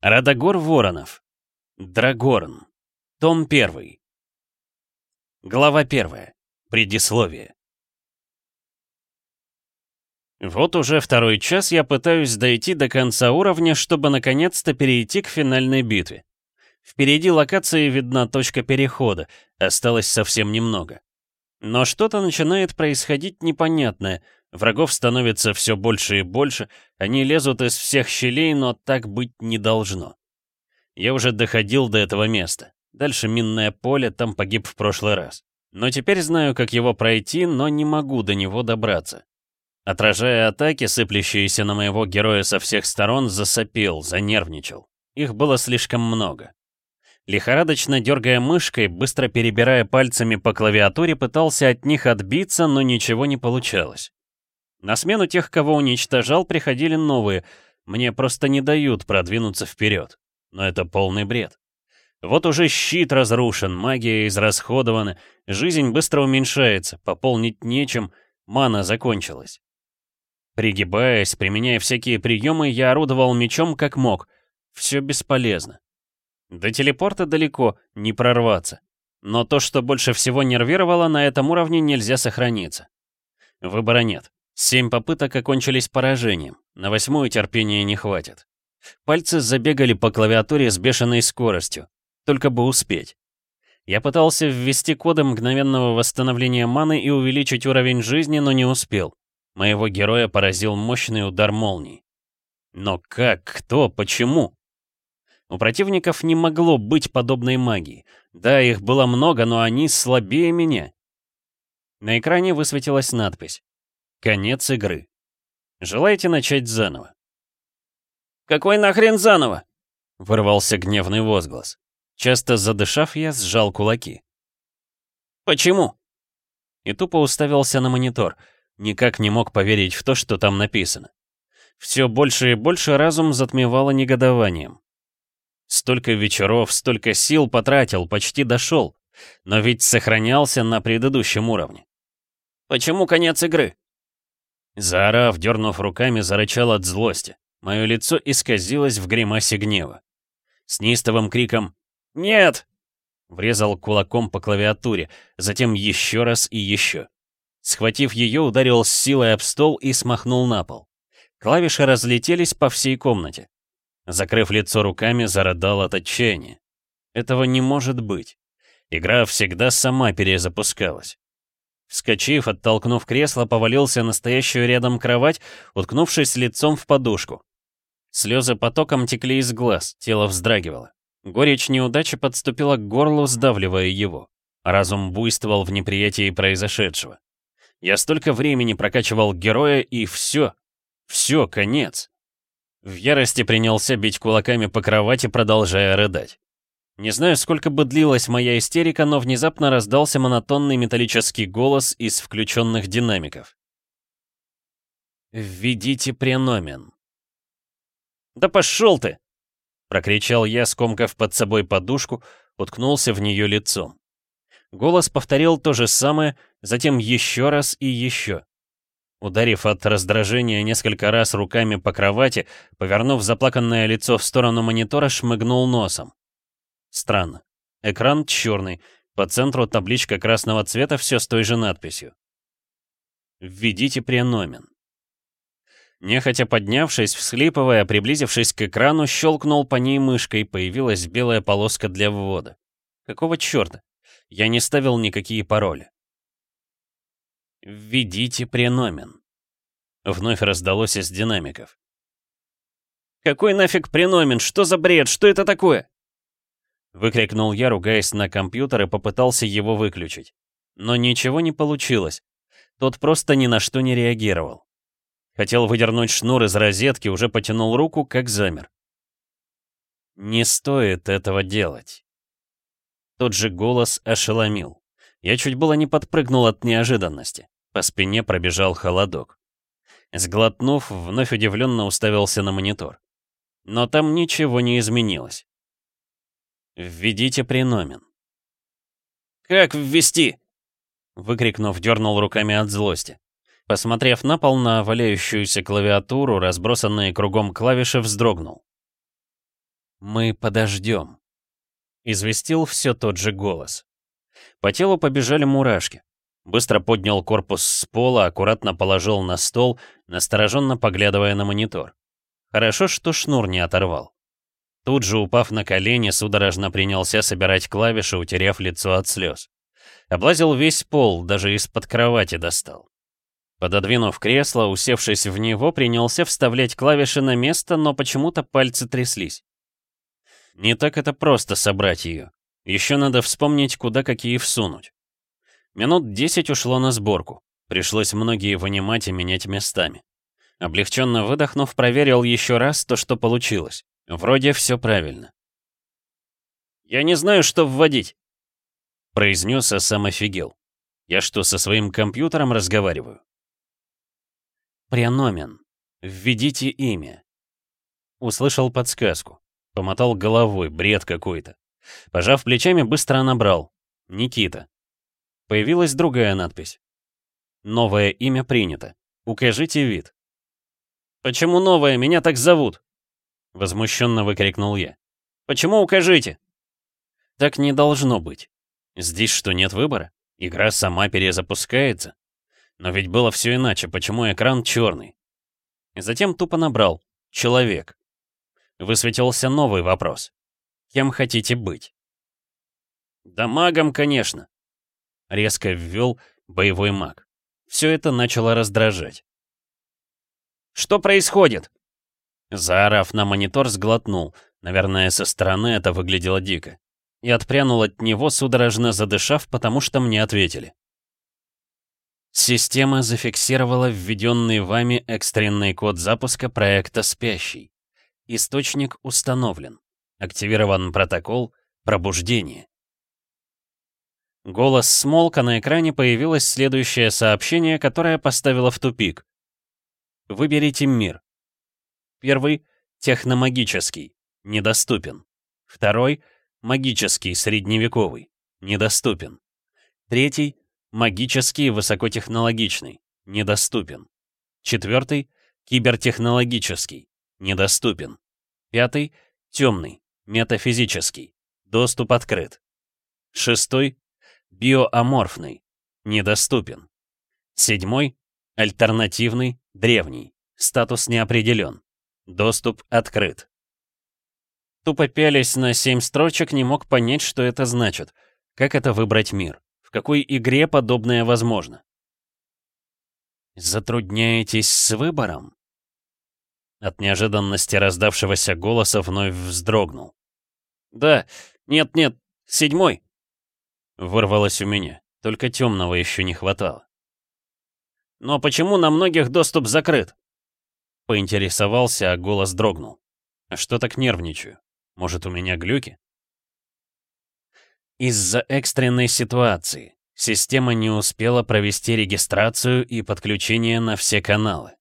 Радогор Воронов. Драгорн. Том 1. Глава 1. Предисловие. Вот уже второй час я пытаюсь дойти до конца уровня, чтобы наконец-то перейти к финальной битве. Впереди локации видна точка перехода, осталось совсем немного. Но что-то начинает происходить непонятное, врагов становится все больше и больше, они лезут из всех щелей, но так быть не должно. Я уже доходил до этого места. Дальше минное поле, там погиб в прошлый раз. Но теперь знаю, как его пройти, но не могу до него добраться. Отражая атаки, сыплющиеся на моего героя со всех сторон, засопел, занервничал. Их было слишком много. Лихорадочно дергая мышкой, быстро перебирая пальцами по клавиатуре, пытался от них отбиться, но ничего не получалось. На смену тех, кого уничтожал, приходили новые. Мне просто не дают продвинуться вперед. Но это полный бред. Вот уже щит разрушен, магия израсходована, жизнь быстро уменьшается, пополнить нечем, мана закончилась. Пригибаясь, применяя всякие приемы, я орудовал мечом как мог. Все бесполезно. До телепорта далеко, не прорваться. Но то, что больше всего нервировало, на этом уровне нельзя сохраниться. Выбора нет. Семь попыток окончились поражением. На восьмую терпения не хватит. Пальцы забегали по клавиатуре с бешеной скоростью. Только бы успеть. Я пытался ввести коды мгновенного восстановления маны и увеличить уровень жизни, но не успел. Моего героя поразил мощный удар молнии. Но как, кто, почему? У противников не могло быть подобной магии. Да, их было много, но они слабее меня. На экране высветилась надпись. Конец игры. Желаете начать заново? «Какой нахрен заново?» — вырвался гневный возглас. Часто задышав, я сжал кулаки. «Почему?» И тупо уставился на монитор — Никак не мог поверить в то, что там написано. Все больше и больше разум затмевало негодованием. Столько вечеров, столько сил потратил, почти дошел. Но ведь сохранялся на предыдущем уровне. «Почему конец игры?» Заорав, дернув руками, зарычал от злости. Мое лицо исказилось в гримасе гнева. С неистовым криком «Нет!» врезал кулаком по клавиатуре, затем еще раз и еще. Схватив ее, ударил с силой об стол и смахнул на пол. Клавиши разлетелись по всей комнате. Закрыв лицо руками, зарыдал от отчаяния. Этого не может быть. Игра всегда сама перезапускалась. Вскочив, оттолкнув кресло, повалился на стоящую рядом кровать, уткнувшись лицом в подушку. Слезы потоком текли из глаз, тело вздрагивало. Горечь неудачи подступила к горлу, сдавливая его. Разум буйствовал в неприятии произошедшего. Я столько времени прокачивал героя, и все. Все, конец. В ярости принялся бить кулаками по кровати, продолжая рыдать. Не знаю, сколько бы длилась моя истерика, но внезапно раздался монотонный металлический голос из включенных динамиков. «Введите преномен». «Да пошел ты!» — прокричал я, скомкав под собой подушку, уткнулся в нее лицом. Голос повторил то же самое, затем еще раз и еще. Ударив от раздражения несколько раз руками по кровати, повернув заплаканное лицо в сторону монитора, шмыгнул носом. Странно. Экран черный, по центру табличка красного цвета, все с той же надписью. «Введите преномен». Нехотя поднявшись, всхлипывая, приблизившись к экрану, щелкнул по ней мышкой, появилась белая полоска для ввода. Какого черта? Я не ставил никакие пароли. «Введите преномен», — вновь раздалось из динамиков. «Какой нафиг преномен? Что за бред? Что это такое?» Выкрикнул я, ругаясь на компьютер, и попытался его выключить. Но ничего не получилось. Тот просто ни на что не реагировал. Хотел выдернуть шнур из розетки, уже потянул руку, как замер. «Не стоит этого делать». Тот же голос ошеломил. Я чуть было не подпрыгнул от неожиданности. По спине пробежал холодок. Сглотнув, вновь удивленно уставился на монитор. Но там ничего не изменилось. «Введите преномен». «Как ввести?» Выкрикнув, дернул руками от злости. Посмотрев на пол на валяющуюся клавиатуру, разбросанные кругом клавиши, вздрогнул. Мы подождем. Известил все тот же голос. По телу побежали мурашки. Быстро поднял корпус с пола, аккуратно положил на стол, настороженно поглядывая на монитор. Хорошо, что шнур не оторвал. Тут же, упав на колени, судорожно принялся собирать клавиши, утеряв лицо от слез. Облазил весь пол, даже из-под кровати достал. Пододвинув кресло, усевшись в него, принялся вставлять клавиши на место, но почему-то пальцы тряслись. Не так это просто собрать ее. Еще надо вспомнить, куда какие всунуть. Минут десять ушло на сборку. Пришлось многие вынимать и менять местами. Облегченно выдохнув, проверил еще раз то, что получилось. Вроде все правильно. «Я не знаю, что вводить», — произнес, а сам офигел. «Я что, со своим компьютером разговариваю?» «Преномен. Введите имя». Услышал подсказку. Помотал головой, бред какой-то. Пожав плечами, быстро набрал. «Никита». Появилась другая надпись. «Новое имя принято. Укажите вид». «Почему новое? Меня так зовут!» Возмущенно выкрикнул я. «Почему укажите?» «Так не должно быть. Здесь что, нет выбора? Игра сама перезапускается? Но ведь было все иначе, почему экран черный?» Затем тупо набрал «Человек». Высветился новый вопрос. «Кем хотите быть?» «Да магом, конечно», — резко ввел боевой маг. Все это начало раздражать. Что происходит?» Заорав на монитор, сглотнул. Наверное, со стороны это выглядело дико. И отпрянул от него, судорожно задышав, потому что мне ответили. Система зафиксировала введенный вами экстренный код запуска проекта «Спящий». Источник установлен. Активирован протокол пробуждения. Голос смолка на экране появилось следующее сообщение, которое поставило в тупик. Выберите мир. Первый — техномагический, недоступен. Второй — магический, средневековый, недоступен. Третий — магический, высокотехнологичный, недоступен. Четвертый — кибертехнологический, недоступен. Пятый — темный, метафизический, доступ открыт. Шестой — биоаморфный, недоступен. Седьмой — альтернативный, Древний. Статус не определен. Доступ открыт. Тупо пялись на семь строчек, не мог понять, что это значит. Как это выбрать мир? В какой игре подобное возможно? Затрудняетесь с выбором? От неожиданности раздавшегося голоса вновь вздрогнул. «Да, нет-нет, седьмой!» Вырвалось у меня, только темного еще не хватало. «Но почему на многих доступ закрыт?» Поинтересовался, а голос дрогнул. «А что так нервничаю? Может, у меня глюки?» Из-за экстренной ситуации система не успела провести регистрацию и подключение на все каналы.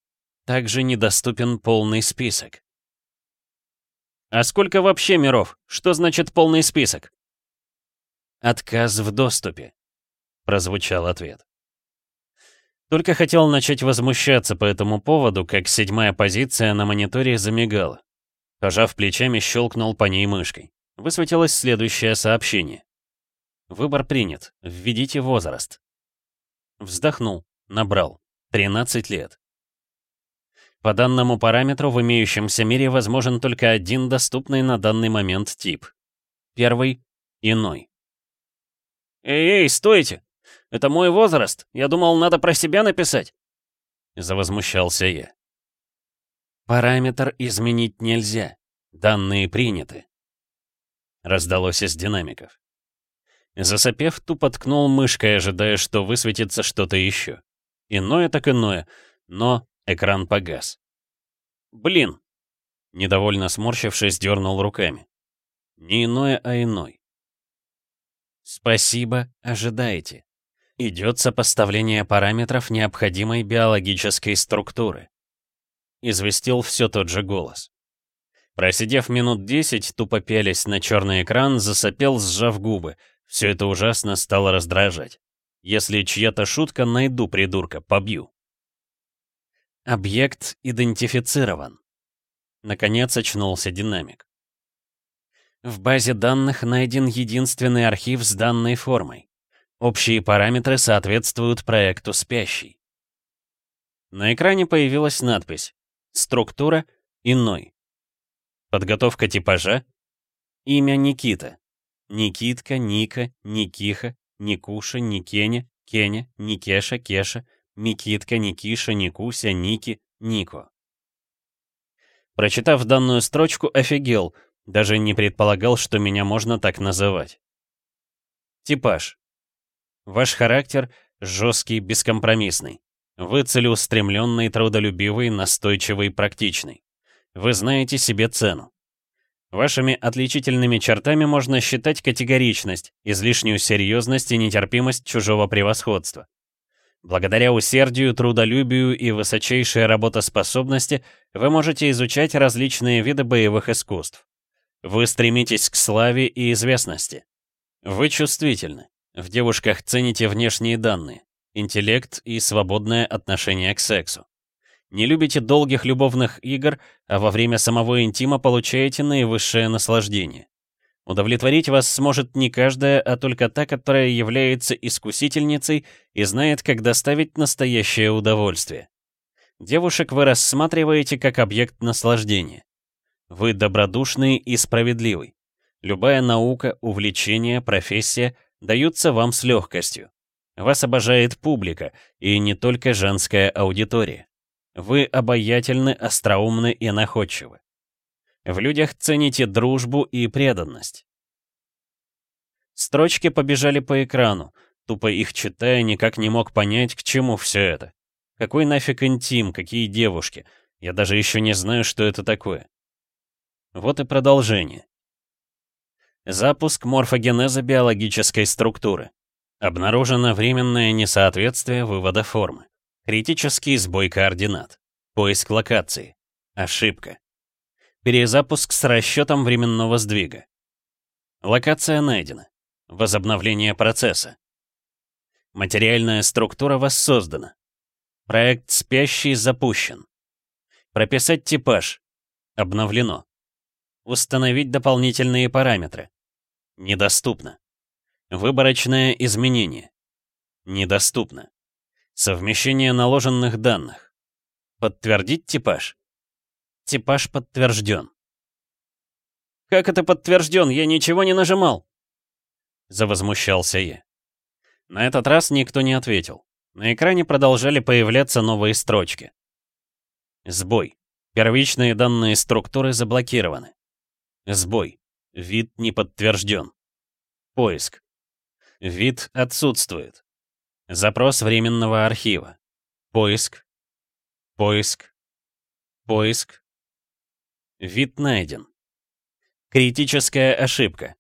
Также недоступен полный список. «А сколько вообще миров? Что значит полный список?» «Отказ в доступе», — прозвучал ответ. Только хотел начать возмущаться по этому поводу, как седьмая позиция на мониторе замигала. Пожав плечами, щелкнул по ней мышкой. Высветилось следующее сообщение. Выбор принят. Введите возраст. Вздохнул. Набрал. 13 лет. По данному параметру в имеющемся мире возможен только один доступный на данный момент тип. Первый — иной. «Эй-эй, стойте! Это мой возраст. Я думал, надо про себя написать. Завозмущался я. Параметр изменить нельзя. Данные приняты. Раздалось из динамиков. Засопев, тупо ткнул мышкой, ожидая, что высветится что-то еще. Иное так иное, но экран погас. «Блин!» Недовольно сморщившись, дернул руками. Не иное, а иной. «Спасибо, ожидайте» идет сопоставление параметров необходимой биологической структуры. Известил все тот же голос. Просидев минут десять, тупо пялись на черный экран, засопел, сжав губы. Все это ужасно стало раздражать. Если чья-то шутка, найду придурка, побью. Объект идентифицирован. Наконец очнулся динамик. В базе данных найден единственный архив с данной формой. Общие параметры соответствуют проекту «Спящий». На экране появилась надпись «Структура иной». Подготовка типажа. Имя Никита. Никитка, Ника, Никиха, Никуша, Никеня, Кеня, Никеша, Кеша, Никитка, Никиша, Никуся, Ники, Нико. Прочитав данную строчку, офигел, даже не предполагал, что меня можно так называть. Типаж. Ваш характер жесткий, бескомпромиссный. Вы целеустремленный, трудолюбивый, настойчивый, практичный. Вы знаете себе цену. Вашими отличительными чертами можно считать категоричность, излишнюю серьезность и нетерпимость чужого превосходства. Благодаря усердию, трудолюбию и высочайшей работоспособности вы можете изучать различные виды боевых искусств. Вы стремитесь к славе и известности. Вы чувствительны. В девушках цените внешние данные, интеллект и свободное отношение к сексу. Не любите долгих любовных игр, а во время самого интима получаете наивысшее наслаждение. Удовлетворить вас сможет не каждая, а только та, которая является искусительницей и знает, как доставить настоящее удовольствие. Девушек вы рассматриваете как объект наслаждения. Вы добродушный и справедливый. Любая наука, увлечение, профессия даются вам с легкостью. Вас обожает публика, и не только женская аудитория. Вы обаятельны, остроумны и находчивы. В людях цените дружбу и преданность. Строчки побежали по экрану. Тупо их читая, никак не мог понять, к чему все это. Какой нафиг интим, какие девушки. Я даже еще не знаю, что это такое. Вот и продолжение. Запуск морфогенеза биологической структуры. Обнаружено временное несоответствие вывода формы. Критический сбой координат. Поиск локации. Ошибка. Перезапуск с расчетом временного сдвига. Локация найдена. Возобновление процесса. Материальная структура воссоздана. Проект «Спящий» запущен. Прописать типаж. Обновлено. Установить дополнительные параметры. Недоступно. Выборочное изменение. Недоступно. Совмещение наложенных данных. Подтвердить типаж. Типаж подтвержден. «Как это подтвержден? Я ничего не нажимал!» Завозмущался я. На этот раз никто не ответил. На экране продолжали появляться новые строчки. Сбой. Первичные данные структуры заблокированы. Сбой. Вид не подтвержден. Поиск. Вид отсутствует. Запрос временного архива. Поиск. Поиск. Поиск. Вид найден. Критическая ошибка.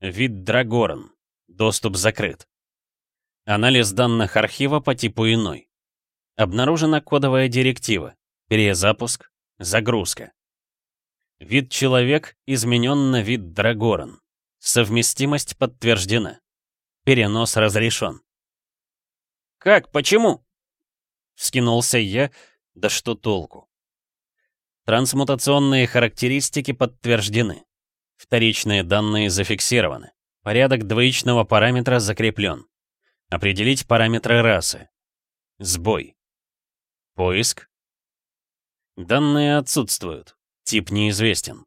Вид Драгорн. Доступ закрыт. Анализ данных архива по типу иной. Обнаружена кодовая директива. Перезапуск. Загрузка. Вид человек изменен на вид Драгорн. Совместимость подтверждена. Перенос разрешен. «Как? Почему?» Вскинулся я, да что толку? Трансмутационные характеристики подтверждены. Вторичные данные зафиксированы. Порядок двоичного параметра закреплен. Определить параметры расы. Сбой. Поиск. Данные отсутствуют. Тип неизвестен.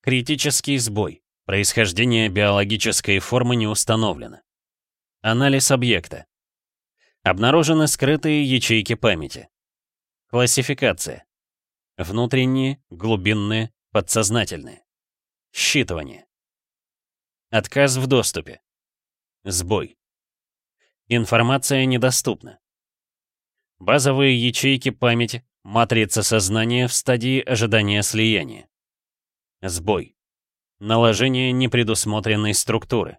Критический сбой. Происхождение биологической формы не установлено. Анализ объекта. Обнаружены скрытые ячейки памяти. Классификация. Внутренние, глубинные, подсознательные. Считывание. Отказ в доступе. Сбой. Информация недоступна. Базовые ячейки памяти, матрица сознания в стадии ожидания слияния. Сбой. Наложение непредусмотренной структуры.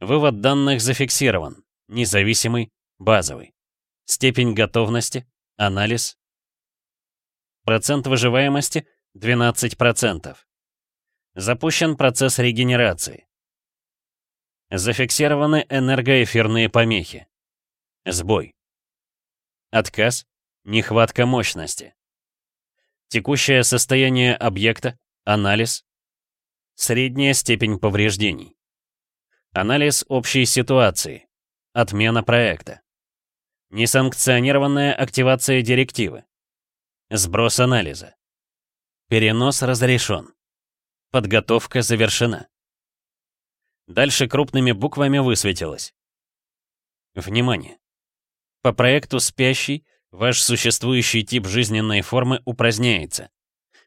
Вывод данных зафиксирован. Независимый, Базовый. Степень готовности. Анализ. Процент выживаемости 12%. Запущен процесс регенерации. Зафиксированы энергоэфирные помехи. Сбой. Отказ. Нехватка мощности. Текущее состояние объекта. Анализ. Средняя степень повреждений. Анализ общей ситуации. Отмена проекта. Несанкционированная активация директивы. Сброс анализа. Перенос разрешен. Подготовка завершена. Дальше крупными буквами высветилось. Внимание! По проекту «Спящий» ваш существующий тип жизненной формы упраздняется.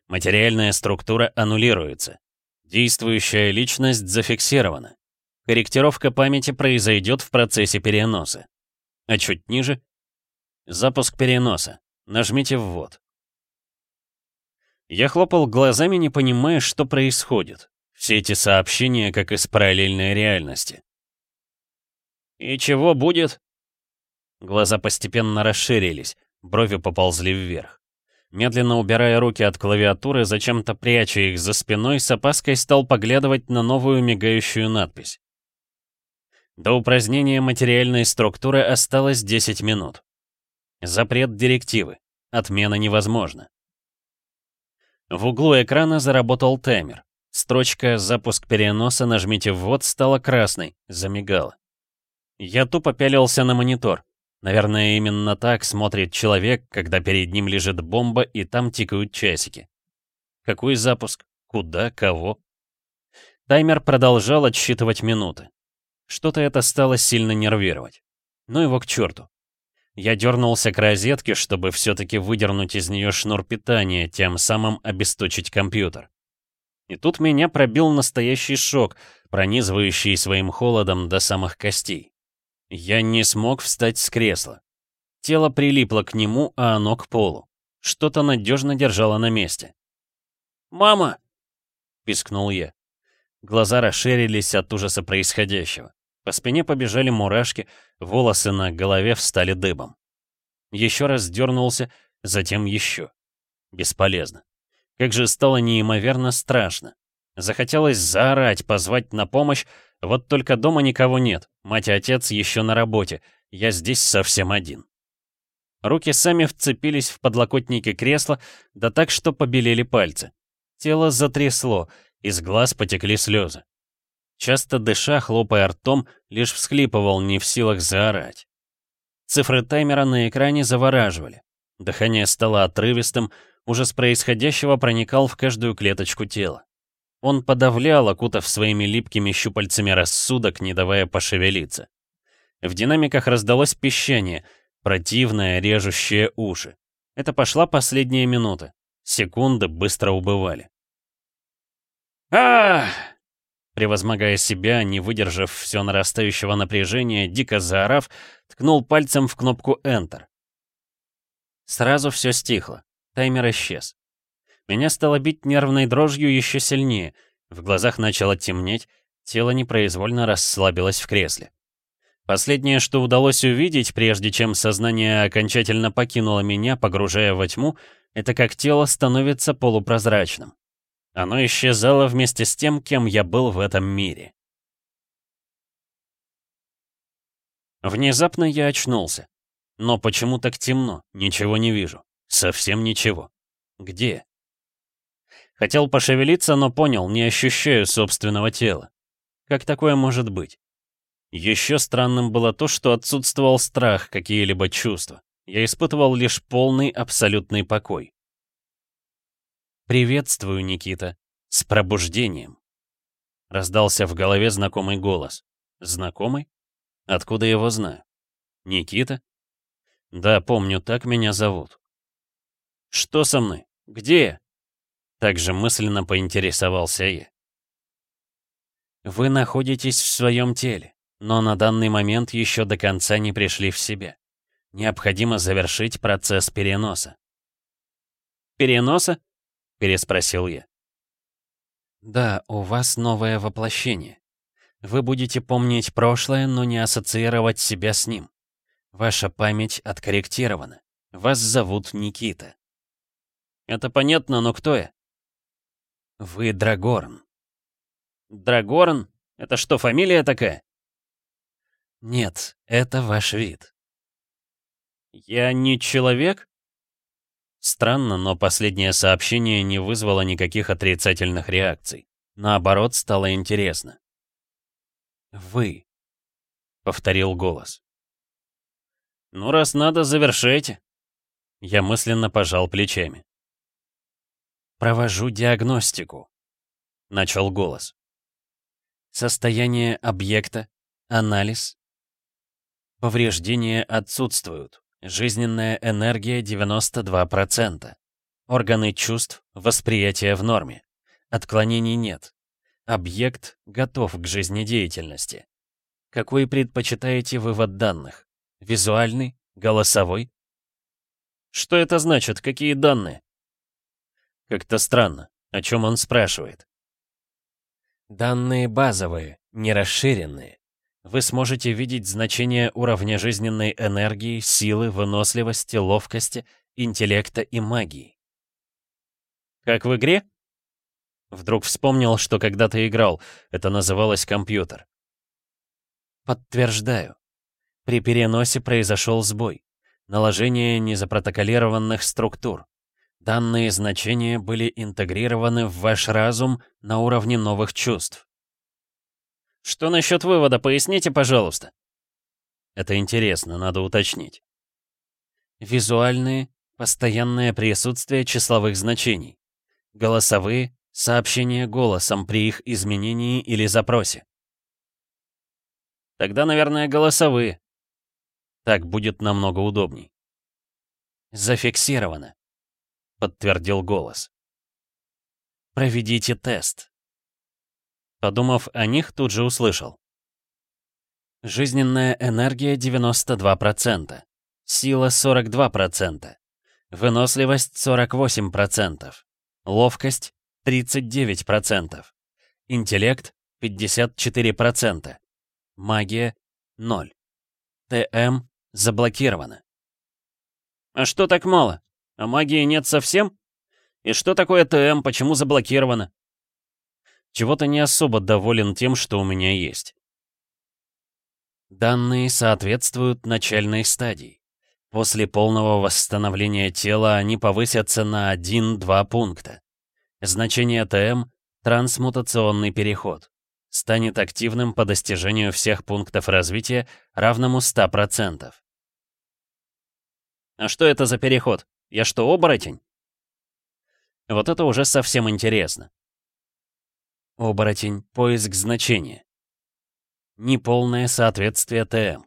Материальная структура аннулируется. Действующая личность зафиксирована. Корректировка памяти произойдет в процессе переноса. А чуть ниже — запуск переноса. Нажмите «Ввод». Я хлопал глазами, не понимая, что происходит. Все эти сообщения, как из параллельной реальности. «И чего будет?» Глаза постепенно расширились, брови поползли вверх. Медленно убирая руки от клавиатуры, зачем-то пряча их за спиной, с опаской стал поглядывать на новую мигающую надпись. До упразднения материальной структуры осталось 10 минут. Запрет директивы. Отмена невозможна. В углу экрана заработал таймер. Строчка «Запуск переноса, нажмите ввод» стала красной, замигала. Я тупо пялился на монитор. Наверное, именно так смотрит человек, когда перед ним лежит бомба и там тикают часики. Какой запуск? Куда? Кого? Таймер продолжал отсчитывать минуты. Что-то это стало сильно нервировать. Ну его к черту. Я дернулся к розетке, чтобы все-таки выдернуть из нее шнур питания, тем самым обесточить компьютер. И тут меня пробил настоящий шок, пронизывающий своим холодом до самых костей. Я не смог встать с кресла. Тело прилипло к нему, а оно к полу. Что-то надежно держало на месте. «Мама!» — пискнул я. Глаза расширились от ужаса происходящего. По спине побежали мурашки, волосы на голове встали дыбом. Еще раз дернулся, затем еще. Бесполезно. Как же стало неимоверно страшно. Захотелось заорать, позвать на помощь, вот только дома никого нет, мать и отец еще на работе, я здесь совсем один. Руки сами вцепились в подлокотники кресла, да так, что побелели пальцы. Тело затрясло, из глаз потекли слезы. Часто дыша, хлопая ртом, лишь всхлипывал, не в силах заорать. Цифры таймера на экране завораживали. Дыхание стало отрывистым, ужас происходящего проникал в каждую клеточку тела. Он подавлял, окутав своими липкими щупальцами рассудок, не давая пошевелиться. В динамиках раздалось пищание, противное, режущее уши. Это пошла последняя минута. Секунды быстро убывали. а Превозмогая себя, не выдержав все нарастающего напряжения, дико заорав, ткнул пальцем в кнопку Enter. Сразу все стихло. Таймер исчез. Меня стало бить нервной дрожью еще сильнее, в глазах начало темнеть, тело непроизвольно расслабилось в кресле. Последнее, что удалось увидеть, прежде чем сознание окончательно покинуло меня, погружая во тьму, это как тело становится полупрозрачным. Оно исчезало вместе с тем, кем я был в этом мире. Внезапно я очнулся. Но почему так темно? Ничего не вижу. Совсем ничего. Где? Хотел пошевелиться, но понял, не ощущаю собственного тела. Как такое может быть? Еще странным было то, что отсутствовал страх, какие-либо чувства. Я испытывал лишь полный, абсолютный покой. «Приветствую, Никита. С пробуждением!» Раздался в голове знакомый голос. «Знакомый? Откуда его знаю? Никита? Да, помню, так меня зовут. Что со мной? Где я?» Также мысленно поинтересовался я. Вы находитесь в своем теле, но на данный момент еще до конца не пришли в себя. Необходимо завершить процесс переноса. «Переноса?» — переспросил я. «Да, у вас новое воплощение. Вы будете помнить прошлое, но не ассоциировать себя с ним. Ваша память откорректирована. Вас зовут Никита». «Это понятно, но кто я?» «Вы Драгорн». «Драгорн? Это что, фамилия такая?» «Нет, это ваш вид». «Я не человек?» Странно, но последнее сообщение не вызвало никаких отрицательных реакций. Наоборот, стало интересно. «Вы», — повторил голос. «Ну, раз надо, завершайте». Я мысленно пожал плечами. «Провожу диагностику», — начал голос. «Состояние объекта, анализ. Повреждения отсутствуют. Жизненная энергия 92%. Органы чувств, восприятие в норме. Отклонений нет. Объект готов к жизнедеятельности. Какой предпочитаете вывод данных? Визуальный? Голосовой? Что это значит? Какие данные? Как-то странно. О чем он спрашивает? Данные базовые, не расширенные. Вы сможете видеть значение уровня жизненной энергии, силы, выносливости, ловкости, интеллекта и магии. Как в игре? Вдруг вспомнил, что когда-то играл. Это называлось компьютер. Подтверждаю. При переносе произошел сбой. Наложение незапротоколированных структур. Данные значения были интегрированы в ваш разум на уровне новых чувств. Что насчет вывода, поясните, пожалуйста. Это интересно, надо уточнить. Визуальные, постоянное присутствие числовых значений. Голосовые, сообщения голосом при их изменении или запросе. Тогда, наверное, голосовые. Так будет намного удобней. Зафиксировано, подтвердил голос. Проведите тест. Подумав о них, тут же услышал. Жизненная энергия 92%, сила 42%, выносливость 48%, ловкость 39%, интеллект 54%, магия 0. ТМ заблокировано. А что так мало? А магии нет совсем? И что такое ТМ, почему заблокировано? Чего-то не особо доволен тем, что у меня есть. Данные соответствуют начальной стадии. После полного восстановления тела они повысятся на 1-2 пункта. Значение ТМ — трансмутационный переход. Станет активным по достижению всех пунктов развития, равному 100%. А что это за переход? Я что, оборотень? Вот это уже совсем интересно. Оборотень, поиск значения. Неполное соответствие ТМ.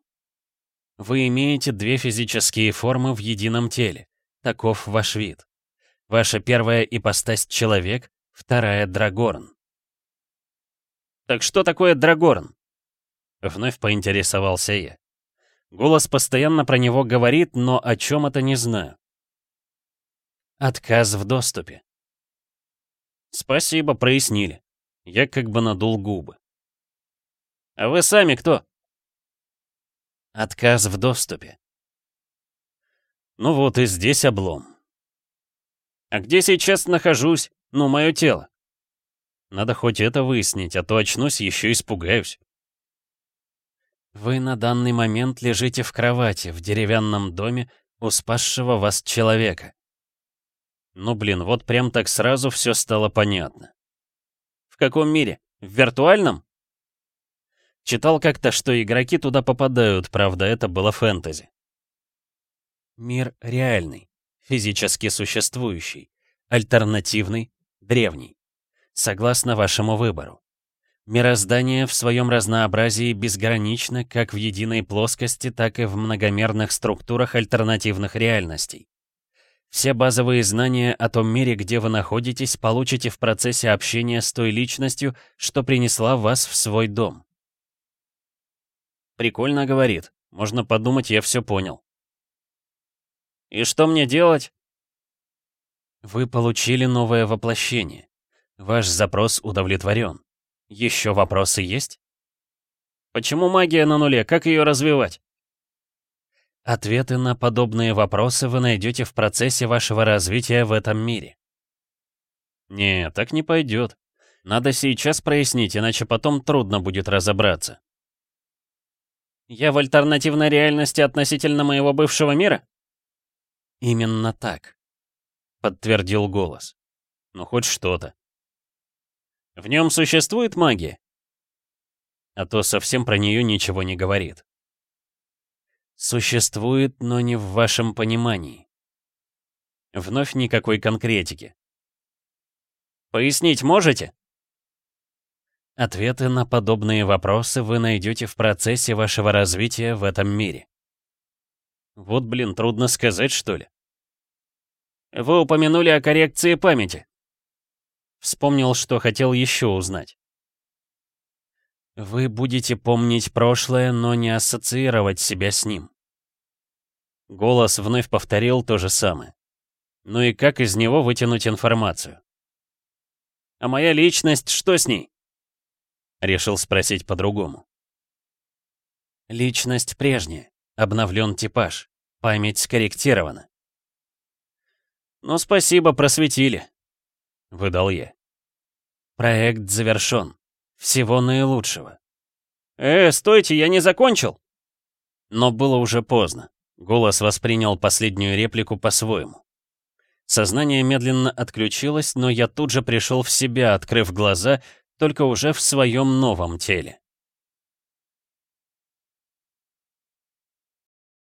Вы имеете две физические формы в едином теле. Таков ваш вид. Ваша первая ипостась — человек, вторая — драгорн. «Так что такое драгорн?» Вновь поинтересовался я. Голос постоянно про него говорит, но о чем это не знаю. Отказ в доступе. Спасибо, прояснили. Я как бы надул губы. «А вы сами кто?» «Отказ в доступе». «Ну вот и здесь облом». «А где сейчас нахожусь? Ну, мое тело?» «Надо хоть это выяснить, а то очнусь, еще испугаюсь». «Вы на данный момент лежите в кровати в деревянном доме у спасшего вас человека». Ну блин, вот прям так сразу все стало понятно. В каком мире? В виртуальном? Читал как-то, что игроки туда попадают, правда, это было фэнтези. Мир реальный, физически существующий, альтернативный, древний. Согласно вашему выбору. Мироздание в своем разнообразии безгранично как в единой плоскости, так и в многомерных структурах альтернативных реальностей. Все базовые знания о том мире, где вы находитесь, получите в процессе общения с той личностью, что принесла вас в свой дом. Прикольно говорит. Можно подумать, я все понял. И что мне делать? Вы получили новое воплощение. Ваш запрос удовлетворен. Еще вопросы есть? Почему магия на нуле? Как ее развивать? Ответы на подобные вопросы вы найдете в процессе вашего развития в этом мире. Не, так не пойдет. Надо сейчас прояснить, иначе потом трудно будет разобраться. Я в альтернативной реальности относительно моего бывшего мира? Именно так, подтвердил голос. Ну хоть что-то. В нем существует магия? А то совсем про нее ничего не говорит. Существует, но не в вашем понимании. Вновь никакой конкретики. Пояснить можете? Ответы на подобные вопросы вы найдете в процессе вашего развития в этом мире. Вот, блин, трудно сказать, что ли. Вы упомянули о коррекции памяти. Вспомнил, что хотел еще узнать. Вы будете помнить прошлое, но не ассоциировать себя с ним. Голос вновь повторил то же самое. Ну и как из него вытянуть информацию? А моя личность, что с ней? Решил спросить по-другому. Личность прежняя, обновлен типаж, память скорректирована. «Ну, спасибо, просветили», — выдал я. «Проект завершен. Всего наилучшего. «Э, стойте, я не закончил!» Но было уже поздно. Голос воспринял последнюю реплику по-своему. Сознание медленно отключилось, но я тут же пришел в себя, открыв глаза, только уже в своем новом теле.